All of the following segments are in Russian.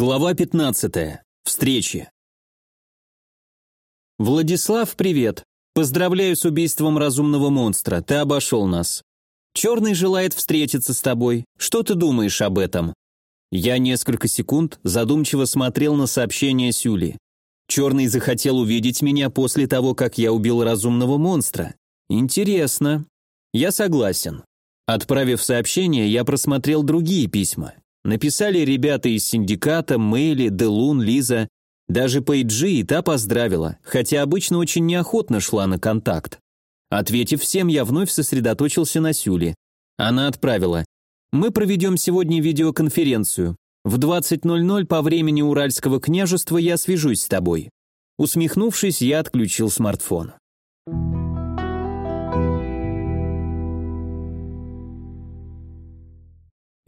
Глава 15. Встречи. Владислав, привет. Поздравляю с убийством разумного монстра. Ты обошел нас. Черный желает встретиться с тобой. Что ты думаешь об этом? Я несколько секунд задумчиво смотрел на сообщение Сюли. Черный захотел увидеть меня после того, как я убил разумного монстра. Интересно. Я согласен. Отправив сообщение, я просмотрел другие письма. Написали ребята из синдиката, Мэйли, Делун, Лиза. Даже Пейджи и та поздравила, хотя обычно очень неохотно шла на контакт. Ответив всем, я вновь сосредоточился на Сюле. Она отправила. «Мы проведем сегодня видеоконференцию. В 20.00 по времени Уральского княжества я свяжусь с тобой». Усмехнувшись, я отключил смартфон.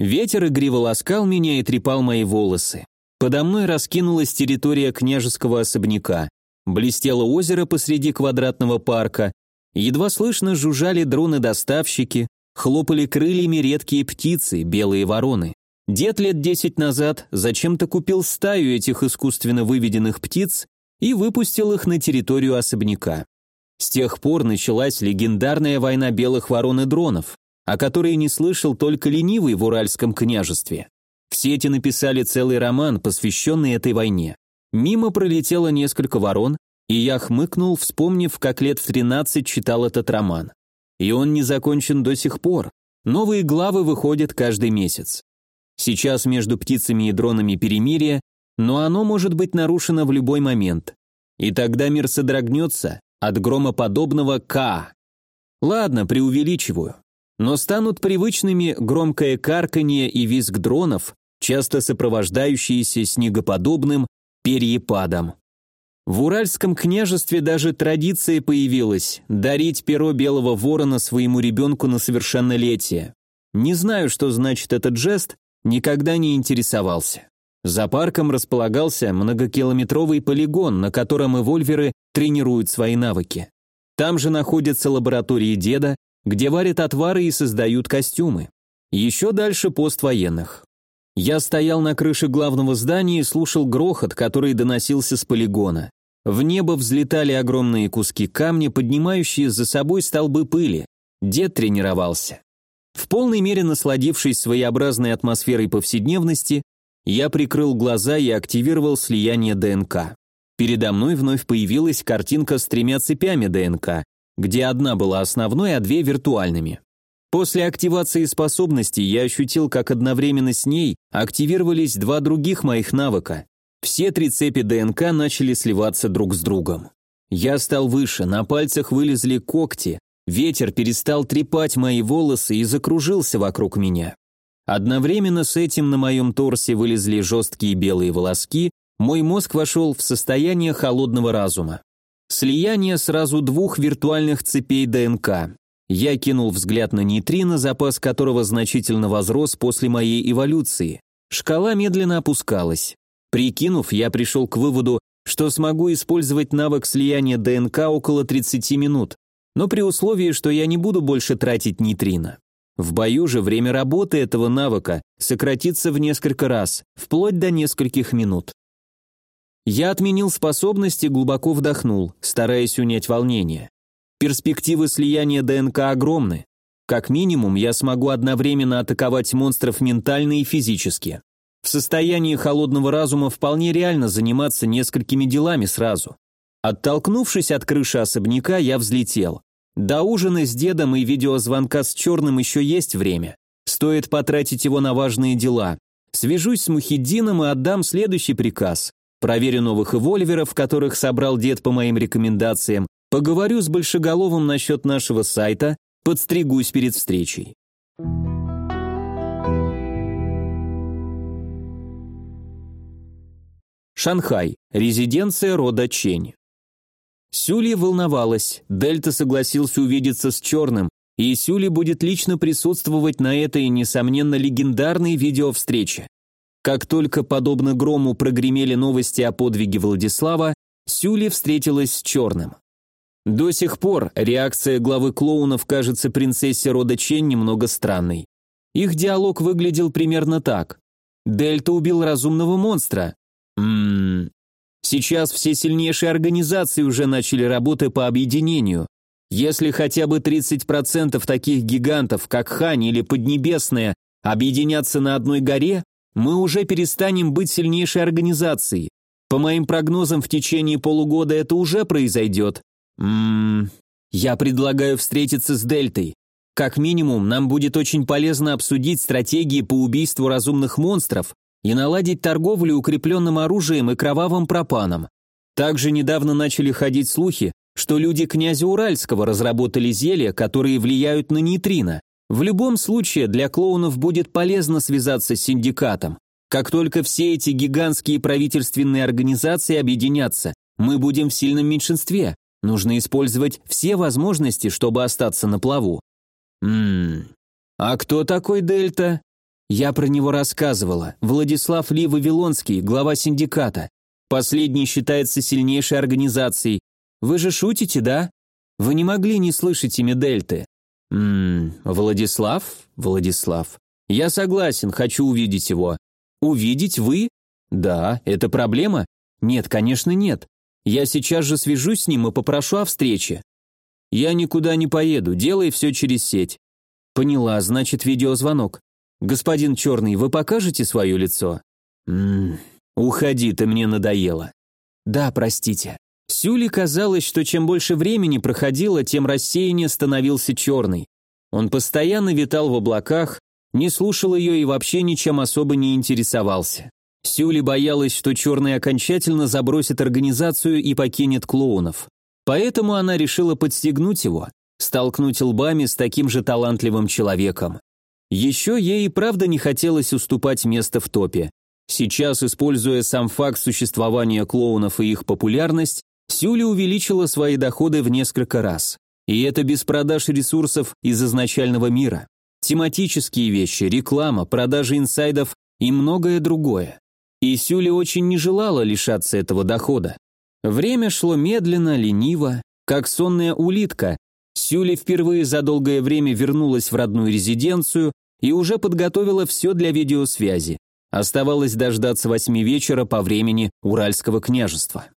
Ветер игриво ласкал меня и трепал мои волосы. Подо мной раскинулась территория княжеского особняка. Блестело озеро посреди квадратного парка. Едва слышно жужжали дроны-доставщики, хлопали крыльями редкие птицы, белые вороны. Дед лет десять назад зачем-то купил стаю этих искусственно выведенных птиц и выпустил их на территорию особняка. С тех пор началась легендарная война белых ворон и дронов о которой не слышал только ленивый в Уральском княжестве. В сети написали целый роман, посвященный этой войне. Мимо пролетело несколько ворон, и я хмыкнул, вспомнив, как лет в 13 читал этот роман. И он не закончен до сих пор. Новые главы выходят каждый месяц. Сейчас между птицами и дронами перемирие, но оно может быть нарушено в любой момент. И тогда мир содрогнется от громоподобного «К». Ладно, преувеличиваю но станут привычными громкое карканье и визг дронов, часто сопровождающиеся снегоподобным перьепадом. В Уральском княжестве даже традиция появилась – дарить перо белого ворона своему ребенку на совершеннолетие. Не знаю, что значит этот жест, никогда не интересовался. За парком располагался многокилометровый полигон, на котором эвольверы тренируют свои навыки. Там же находятся лаборатории деда, где варят отвары и создают костюмы. Еще дальше пост военных. Я стоял на крыше главного здания и слушал грохот, который доносился с полигона. В небо взлетали огромные куски камня, поднимающие за собой столбы пыли. Дед тренировался. В полной мере насладившись своеобразной атмосферой повседневности, я прикрыл глаза и активировал слияние ДНК. Передо мной вновь появилась картинка с тремя цепями ДНК, где одна была основной, а две виртуальными. После активации способностей я ощутил, как одновременно с ней активировались два других моих навыка. Все три цепи ДНК начали сливаться друг с другом. Я стал выше, на пальцах вылезли когти, ветер перестал трепать мои волосы и закружился вокруг меня. Одновременно с этим на моем торсе вылезли жесткие белые волоски, мой мозг вошел в состояние холодного разума. Слияние сразу двух виртуальных цепей ДНК. Я кинул взгляд на нейтрино, запас которого значительно возрос после моей эволюции. Шкала медленно опускалась. Прикинув, я пришел к выводу, что смогу использовать навык слияния ДНК около 30 минут, но при условии, что я не буду больше тратить нейтрино. В бою же время работы этого навыка сократится в несколько раз, вплоть до нескольких минут. Я отменил способности глубоко вдохнул, стараясь унять волнение. Перспективы слияния ДНК огромны. Как минимум, я смогу одновременно атаковать монстров ментально и физически. В состоянии холодного разума вполне реально заниматься несколькими делами сразу. Оттолкнувшись от крыши особняка, я взлетел. До ужина с дедом и видеозвонка с черным еще есть время. Стоит потратить его на важные дела. Свяжусь с Мухиддином и отдам следующий приказ. Проверю новых эвольверов, которых собрал дед по моим рекомендациям, поговорю с Большеголовым насчет нашего сайта, подстригусь перед встречей. Шанхай. Резиденция рода Чень. Сюли волновалась. Дельта согласился увидеться с Черным, и Сюли будет лично присутствовать на этой, несомненно, легендарной видеовстрече. Как только, подобно грому, прогремели новости о подвиге Владислава, Сюли встретилась с Черным. До сих пор реакция главы клоунов кажется принцессе рода Чен немного странной. Их диалог выглядел примерно так. Дельта убил разумного монстра. Ммм... Сейчас все сильнейшие организации уже начали работы по объединению. Если хотя бы 30% таких гигантов, как Хань или Поднебесная, объединятся на одной горе, мы уже перестанем быть сильнейшей организацией. По моим прогнозам, в течение полугода это уже произойдет. Ммм... Я предлагаю встретиться с Дельтой. Как минимум, нам будет очень полезно обсудить стратегии по убийству разумных монстров и наладить торговлю укрепленным оружием и кровавым пропаном. Также недавно начали ходить слухи, что люди князя Уральского разработали зелья, которые влияют на нейтрино. В любом случае, для клоунов будет полезно связаться с синдикатом. Как только все эти гигантские правительственные организации объединятся, мы будем в сильном меньшинстве. Нужно использовать все возможности, чтобы остаться на плаву. Ммм, а кто такой Дельта? Я про него рассказывала. Владислав Ли Вавилонский, глава синдиката. Последний считается сильнейшей организацией. Вы же шутите, да? Вы не могли не слышать имя Дельты. Ммм, Владислав? Владислав. Я согласен, хочу увидеть его. Увидеть вы? Да, это проблема? Нет, конечно, нет. Я сейчас же свяжусь с ним и попрошу о встрече. Я никуда не поеду, делай все через сеть. Поняла, значит, видеозвонок. Господин Черный, вы покажете свое лицо? Ммм, уходи, ты мне надоело. Да, простите. Сюли казалось, что чем больше времени проходило, тем рассеяннее становился Черный. Он постоянно витал в облаках, не слушал ее и вообще ничем особо не интересовался. Сюли боялась, что Черный окончательно забросит организацию и покинет клоунов. Поэтому она решила подстегнуть его, столкнуть лбами с таким же талантливым человеком. Еще ей и правда не хотелось уступать место в топе. Сейчас, используя сам факт существования клоунов и их популярность, Сюли увеличила свои доходы в несколько раз. И это без продаж ресурсов из изначального мира тематические вещи, реклама, продажа инсайдов и многое другое. И Сюли очень не желала лишаться этого дохода. Время шло медленно, лениво, как сонная улитка. Сюли впервые за долгое время вернулась в родную резиденцию и уже подготовила все для видеосвязи. Оставалось дождаться восьми вечера по времени Уральского княжества.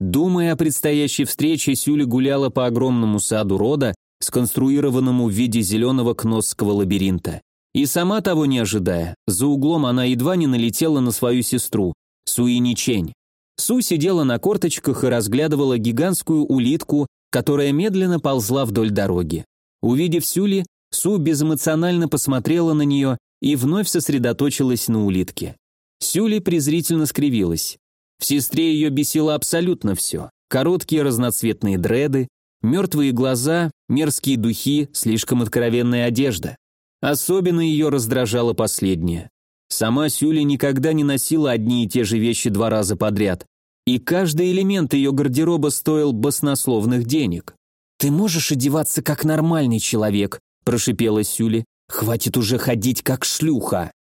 Думая о предстоящей встрече, Сюли гуляла по огромному саду рода, сконструированному в виде зеленого кносского лабиринта. И сама того не ожидая, за углом она едва не налетела на свою сестру, Суини Чень. Су сидела на корточках и разглядывала гигантскую улитку, которая медленно ползла вдоль дороги. Увидев Сюли, Су безэмоционально посмотрела на нее и вновь сосредоточилась на улитке. Сюли презрительно скривилась. В сестре ее бесило абсолютно все. Короткие разноцветные дреды, Мертвые глаза, мерзкие духи, слишком откровенная одежда. Особенно ее раздражало последнее. Сама Сюля никогда не носила одни и те же вещи два раза подряд, и каждый элемент ее гардероба стоил баснословных денег. «Ты можешь одеваться как нормальный человек», – прошипела Сюли. «Хватит уже ходить как шлюха».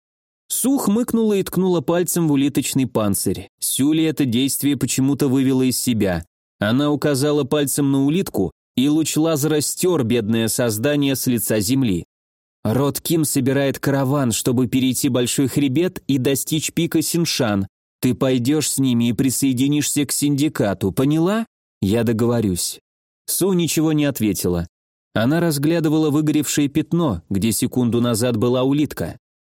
Су хмыкнула и ткнула пальцем в улиточный панцирь. Сюли это действие почему-то вывело из себя. Она указала пальцем на улитку, и луч лазера стер бедное создание с лица земли. Род Ким собирает караван, чтобы перейти Большой Хребет и достичь пика Синшан. Ты пойдешь с ними и присоединишься к синдикату, поняла? Я договорюсь. Су ничего не ответила. Она разглядывала выгоревшее пятно, где секунду назад была улитка.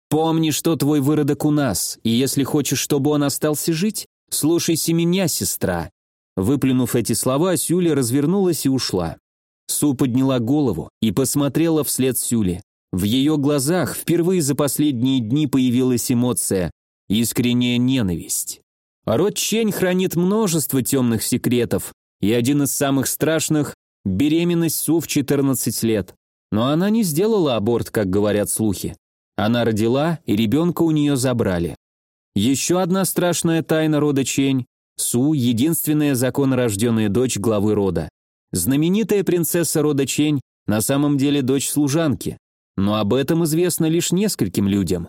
«Помни, что твой выродок у нас, и если хочешь, чтобы он остался жить, слушайся меня, сестра. Выплюнув эти слова, Сюля развернулась и ушла. Су подняла голову и посмотрела вслед Сюле. В ее глазах впервые за последние дни появилась эмоция – искренняя ненависть. Род Чень хранит множество темных секретов, и один из самых страшных – беременность Су в 14 лет. Но она не сделала аборт, как говорят слухи. Она родила, и ребенка у нее забрали. Еще одна страшная тайна рода Чень Су – единственная законорожденная дочь главы рода. Знаменитая принцесса рода Чень на самом деле дочь служанки, но об этом известно лишь нескольким людям.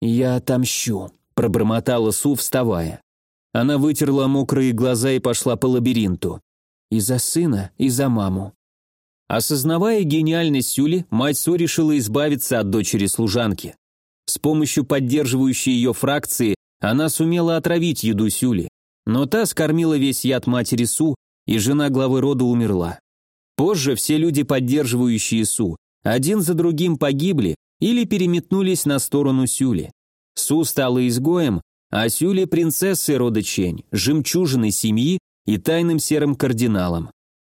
«Я отомщу», – пробормотала Су, вставая. Она вытерла мокрые глаза и пошла по лабиринту. И за сына, и за маму. Осознавая гениальность Сюли, мать Су решила избавиться от дочери служанки. С помощью поддерживающей ее фракции она сумела отравить еду Сюли, но та скормила весь яд матери Су, и жена главы рода умерла. Позже все люди, поддерживающие Су, один за другим погибли или переметнулись на сторону Сюли. Су стала изгоем, а Сюли – принцессой рода Чень, жемчужиной семьи и тайным серым кардиналом.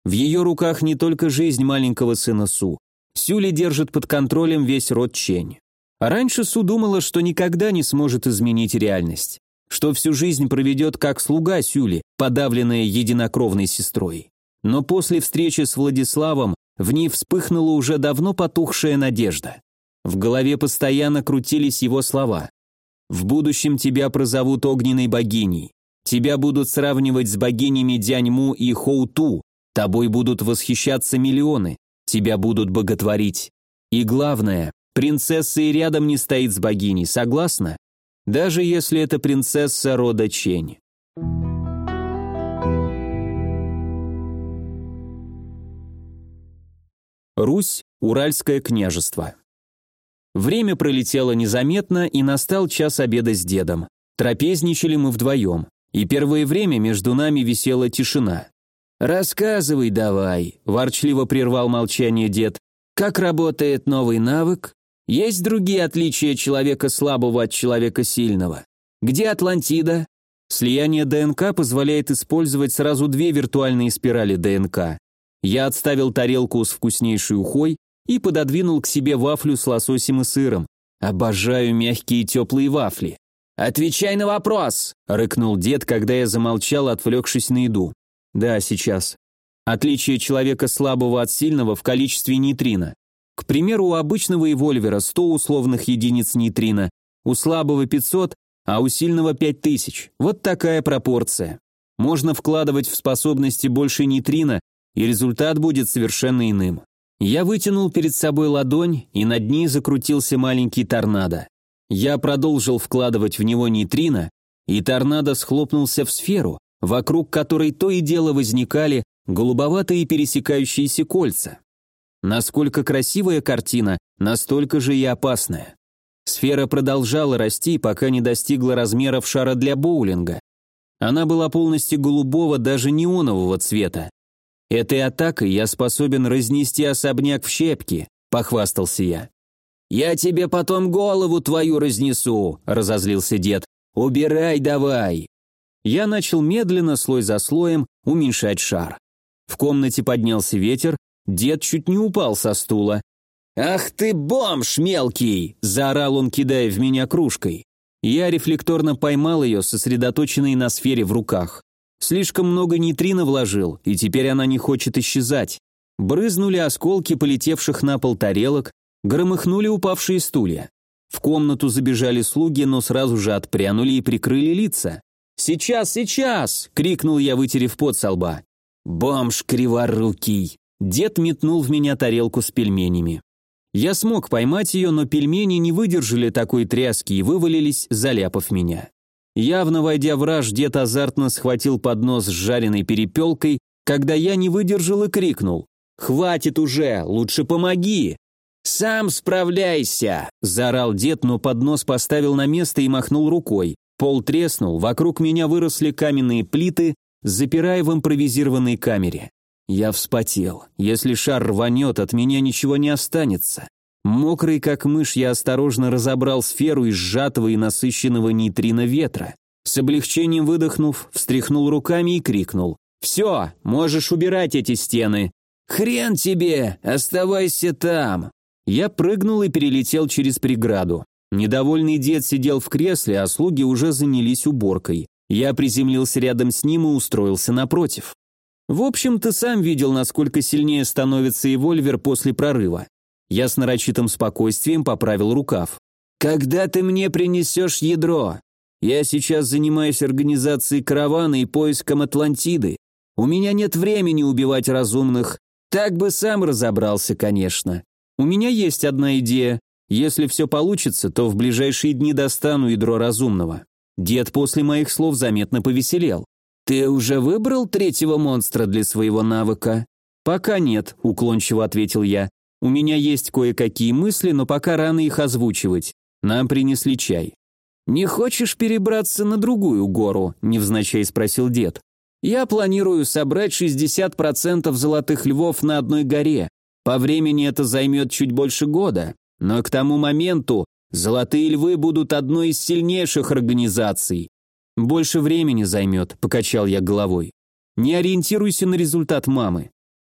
В ее руках не только жизнь маленького сына Су. Сюли держит под контролем весь род Чень. А раньше Су думала, что никогда не сможет изменить реальность, что всю жизнь проведет как слуга Сюли, подавленная единокровной сестрой. Но после встречи с Владиславом в ней вспыхнула уже давно потухшая надежда. В голове постоянно крутились его слова. «В будущем тебя прозовут огненной богиней. Тебя будут сравнивать с богинями Дяньму и Хоуту. Тобой будут восхищаться миллионы. Тебя будут боготворить. И главное, принцесса и рядом не стоит с богиней, согласна? Даже если это принцесса рода Чень». Русь, Уральское княжество. Время пролетело незаметно, и настал час обеда с дедом. Трапезничали мы вдвоем, и первое время между нами висела тишина. «Рассказывай давай», – ворчливо прервал молчание дед. «Как работает новый навык? Есть другие отличия человека слабого от человека сильного? Где Атлантида?» Слияние ДНК позволяет использовать сразу две виртуальные спирали ДНК. Я отставил тарелку с вкуснейшей ухой и пододвинул к себе вафлю с лососем и сыром. Обожаю мягкие теплые вафли. «Отвечай на вопрос!» – рыкнул дед, когда я замолчал, отвлекшись на еду. «Да, сейчас. Отличие человека слабого от сильного в количестве нейтрино. К примеру, у обычного эвольвера 100 условных единиц нейтрино, у слабого 500, а у сильного 5000. Вот такая пропорция. Можно вкладывать в способности больше нейтрино, и результат будет совершенно иным. Я вытянул перед собой ладонь, и над ней закрутился маленький торнадо. Я продолжил вкладывать в него нейтрино, и торнадо схлопнулся в сферу, вокруг которой то и дело возникали голубоватые пересекающиеся кольца. Насколько красивая картина, настолько же и опасная. Сфера продолжала расти, пока не достигла размеров шара для боулинга. Она была полностью голубого, даже неонового цвета. Этой атакой я способен разнести особняк в щепки, похвастался я. Я тебе потом голову твою разнесу, разозлился дед. Убирай давай. Я начал медленно, слой за слоем, уменьшать шар. В комнате поднялся ветер, дед чуть не упал со стула. «Ах ты бомж мелкий!» – заорал он, кидая в меня кружкой. Я рефлекторно поймал ее, сосредоточенной на сфере в руках. Слишком много нейтрино вложил, и теперь она не хочет исчезать. Брызнули осколки полетевших на пол тарелок, громыхнули упавшие стулья. В комнату забежали слуги, но сразу же отпрянули и прикрыли лица. «Сейчас, сейчас!» — крикнул я, вытерев пот со лба. «Бомж криворукий!» Дед метнул в меня тарелку с пельменями. Я смог поймать ее, но пельмени не выдержали такой тряски и вывалились, заляпав меня. Явно войдя в раж, дед азартно схватил поднос с жареной перепелкой, когда я не выдержал и крикнул. «Хватит уже, лучше помоги!» «Сам справляйся!» – заорал дед, но поднос поставил на место и махнул рукой. Пол треснул, вокруг меня выросли каменные плиты, запирая в импровизированной камере. Я вспотел. Если шар рванет, от меня ничего не останется. Мокрый как мышь, я осторожно разобрал сферу из сжатого и насыщенного нейтрино ветра. С облегчением выдохнув, встряхнул руками и крикнул. «Все, можешь убирать эти стены!» «Хрен тебе! Оставайся там!» Я прыгнул и перелетел через преграду. Недовольный дед сидел в кресле, а слуги уже занялись уборкой. Я приземлился рядом с ним и устроился напротив. В общем, ты сам видел, насколько сильнее становится эвольвер после прорыва. Я с нарочитым спокойствием поправил рукав. «Когда ты мне принесешь ядро? Я сейчас занимаюсь организацией каравана и поиском Атлантиды. У меня нет времени убивать разумных. Так бы сам разобрался, конечно. У меня есть одна идея. Если все получится, то в ближайшие дни достану ядро разумного». Дед после моих слов заметно повеселел. «Ты уже выбрал третьего монстра для своего навыка?» «Пока нет», — уклончиво ответил я. У меня есть кое-какие мысли, но пока рано их озвучивать. Нам принесли чай. «Не хочешь перебраться на другую гору?» – невзначай спросил дед. «Я планирую собрать 60% золотых львов на одной горе. По времени это займет чуть больше года, но к тому моменту золотые львы будут одной из сильнейших организаций. Больше времени займет», – покачал я головой. «Не ориентируйся на результат мамы.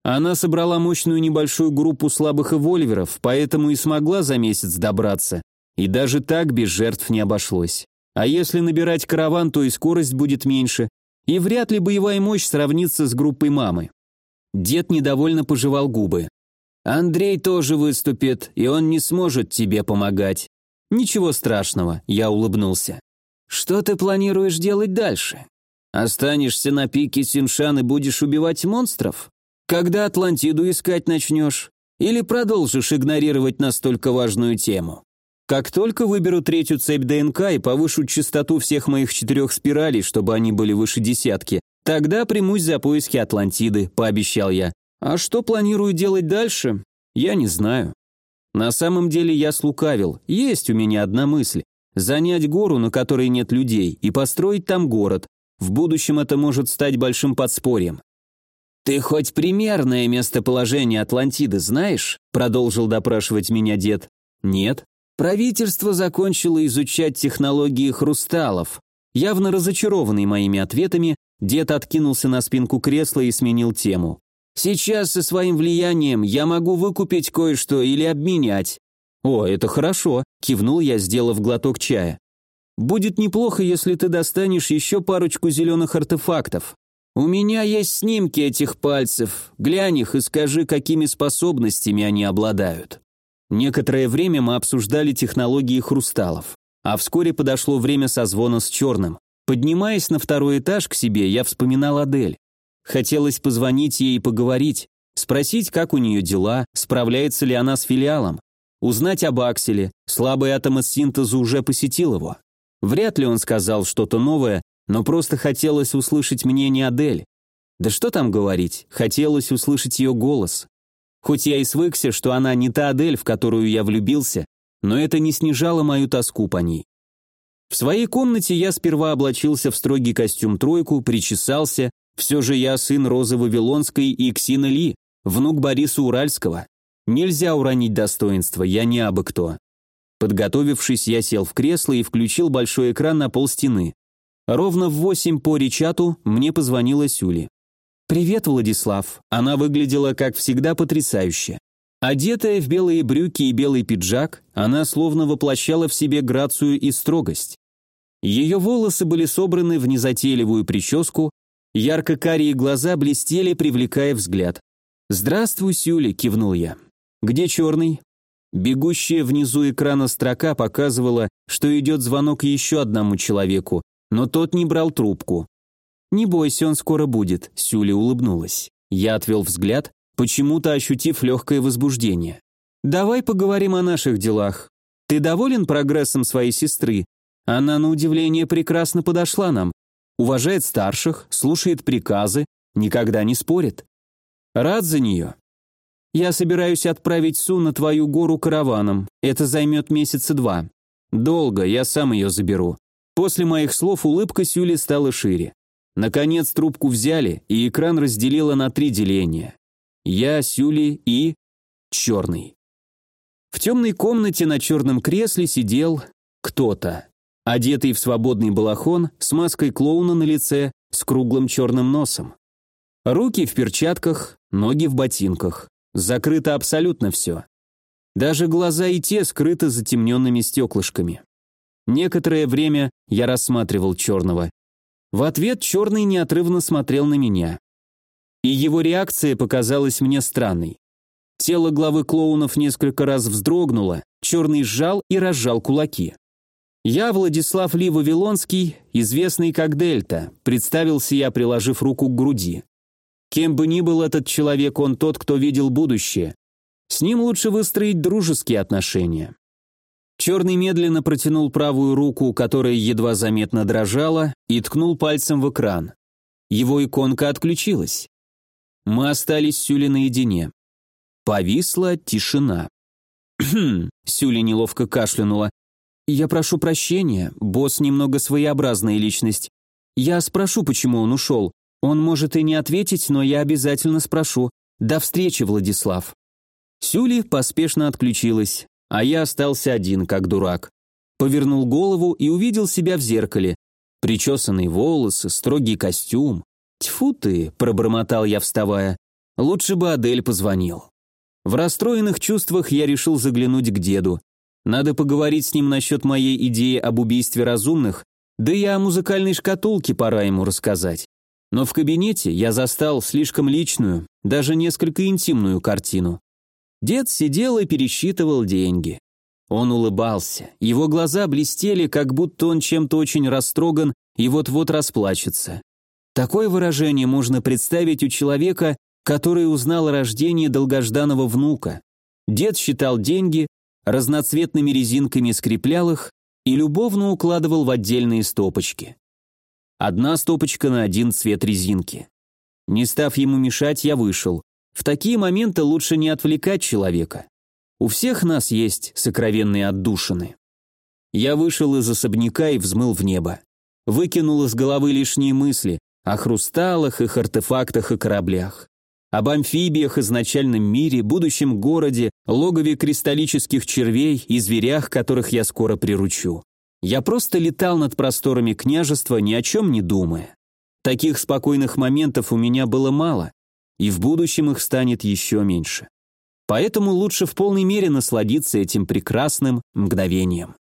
Она собрала мощную небольшую группу слабых эвольверов, поэтому и смогла за месяц добраться. И даже так без жертв не обошлось. А если набирать караван, то и скорость будет меньше, и вряд ли боевая мощь сравнится с группой мамы. Дед недовольно пожевал губы. «Андрей тоже выступит, и он не сможет тебе помогать». «Ничего страшного», — я улыбнулся. «Что ты планируешь делать дальше? Останешься на пике Синшан и будешь убивать монстров? Когда Атлантиду искать начнешь? Или продолжишь игнорировать настолько важную тему?» Как только выберу третью цепь ДНК и повышу частоту всех моих четырех спиралей, чтобы они были выше десятки, тогда примусь за поиски Атлантиды, пообещал я. А что планирую делать дальше? Я не знаю. На самом деле я слукавил. Есть у меня одна мысль. Занять гору, на которой нет людей, и построить там город. В будущем это может стать большим подспорьем. «Ты хоть примерное местоположение Атлантиды знаешь?» Продолжил допрашивать меня дед. «Нет». Правительство закончило изучать технологии хрусталов. Явно разочарованный моими ответами, дед откинулся на спинку кресла и сменил тему. «Сейчас со своим влиянием я могу выкупить кое-что или обменять». «О, это хорошо», – кивнул я, сделав глоток чая. «Будет неплохо, если ты достанешь еще парочку зеленых артефактов. У меня есть снимки этих пальцев. Глянь их и скажи, какими способностями они обладают». Некоторое время мы обсуждали технологии хрусталов, а вскоре подошло время созвона с черным. Поднимаясь на второй этаж к себе, я вспоминал Адель. Хотелось позвонить ей и поговорить, спросить, как у нее дела, справляется ли она с филиалом, узнать об Акселе, слабый атом синтеза уже посетил его. Вряд ли он сказал что-то новое, но просто хотелось услышать мнение Адель. Да что там говорить, хотелось услышать ее голос. Хоть я и свыкся, что она не та Адель, в которую я влюбился, но это не снижало мою тоску по ней. В своей комнате я сперва облачился в строгий костюм-тройку, причесался, все же я сын Розы Вавилонской и Ксина Ли, внук Бориса Уральского. Нельзя уронить достоинство, я не абы кто. Подготовившись, я сел в кресло и включил большой экран на полстены. Ровно в восемь по речату мне позвонила Сюли. «Привет, Владислав». Она выглядела, как всегда, потрясающе. Одетая в белые брюки и белый пиджак, она словно воплощала в себе грацию и строгость. Ее волосы были собраны в незатейливую прическу, ярко-карие глаза блестели, привлекая взгляд. «Здравствуй, Сюля», — кивнул я. «Где черный?» Бегущая внизу экрана строка показывала, что идет звонок еще одному человеку, но тот не брал трубку. «Не бойся, он скоро будет», — Сюля улыбнулась. Я отвел взгляд, почему-то ощутив легкое возбуждение. «Давай поговорим о наших делах. Ты доволен прогрессом своей сестры? Она, на удивление, прекрасно подошла нам. Уважает старших, слушает приказы, никогда не спорит. Рад за нее. Я собираюсь отправить Су на твою гору караваном. Это займет месяца два. Долго, я сам ее заберу». После моих слов улыбка Сюли стала шире. Наконец трубку взяли, и экран разделило на три деления. Я, Сюли и... Черный. В темной комнате на черном кресле сидел кто-то, одетый в свободный балахон, с маской клоуна на лице, с круглым черным носом. Руки в перчатках, ноги в ботинках. Закрыто абсолютно все. Даже глаза и те скрыты затемненными стеклышками. Некоторое время я рассматривал черного, в ответ черный неотрывно смотрел на меня. И его реакция показалась мне странной. Тело главы клоунов несколько раз вздрогнуло, черный сжал и разжал кулаки. «Я Владислав Ли Вавилонский, известный как Дельта», представился я, приложив руку к груди. Кем бы ни был этот человек, он тот, кто видел будущее. С ним лучше выстроить дружеские отношения. Черный медленно протянул правую руку, которая едва заметно дрожала, и ткнул пальцем в экран. Его иконка отключилась. Мы остались с Сюли наедине. Повисла тишина. «Хм», — Сюли неловко кашлянула. «Я прошу прощения, босс немного своеобразная личность. Я спрошу, почему он ушел. Он может и не ответить, но я обязательно спрошу. До встречи, Владислав». Сюли поспешно отключилась, а я остался один, как дурак. Повернул голову и увидел себя в зеркале. Причесанные волосы, строгий костюм. «Тьфу ты!» – пробормотал я, вставая. «Лучше бы Адель позвонил». В расстроенных чувствах я решил заглянуть к деду. Надо поговорить с ним насчет моей идеи об убийстве разумных, да и о музыкальной шкатулке пора ему рассказать. Но в кабинете я застал слишком личную, даже несколько интимную картину. Дед сидел и пересчитывал деньги. Он улыбался, его глаза блестели, как будто он чем-то очень растроган и вот-вот расплачется. Такое выражение можно представить у человека, который узнал о рождении долгожданного внука. Дед считал деньги, разноцветными резинками скреплял их и любовно укладывал в отдельные стопочки. Одна стопочка на один цвет резинки. Не став ему мешать, я вышел. В такие моменты лучше не отвлекать человека. У всех нас есть сокровенные отдушины. Я вышел из особняка и взмыл в небо. Выкинул из головы лишние мысли о хрусталах, их артефактах и кораблях. Об амфибиях, изначальном мире, будущем городе, логове кристаллических червей и зверях, которых я скоро приручу. Я просто летал над просторами княжества, ни о чем не думая. Таких спокойных моментов у меня было мало, и в будущем их станет еще меньше. Поэтому лучше в полной мере насладиться этим прекрасным мгновением.